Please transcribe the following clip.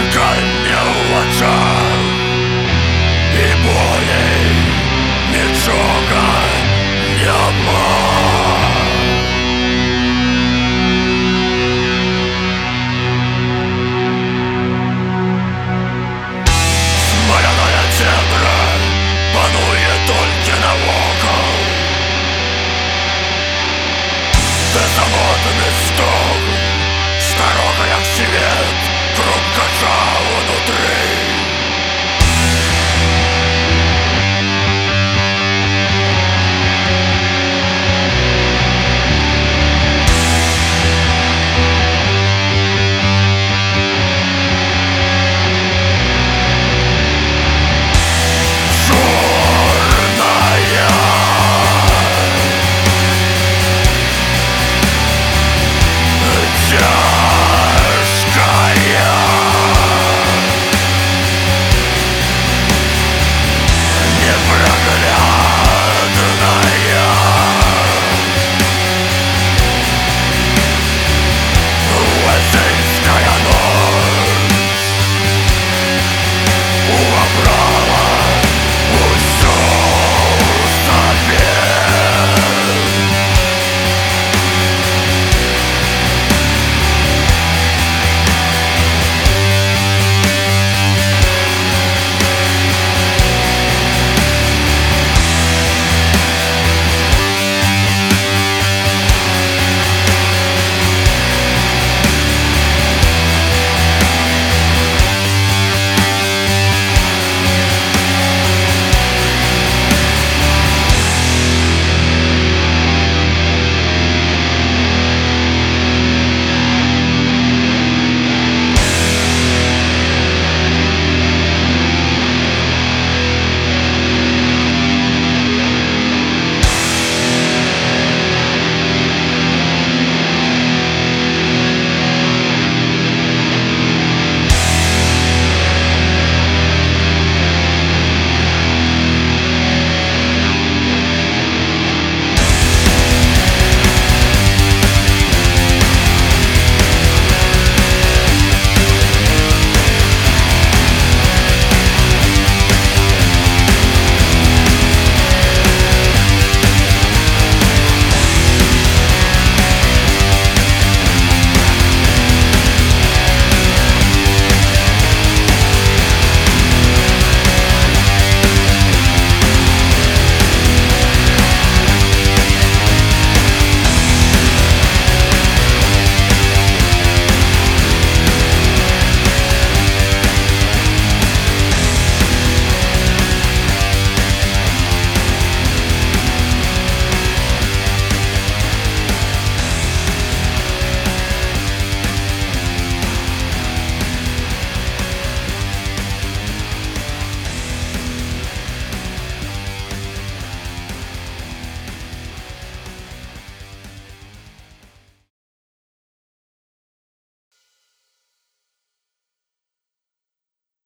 Мелькает мне в очах И боли ничего не было Смоляная тендра Панує тільки наука Беззаботний стук Старого як світ Круг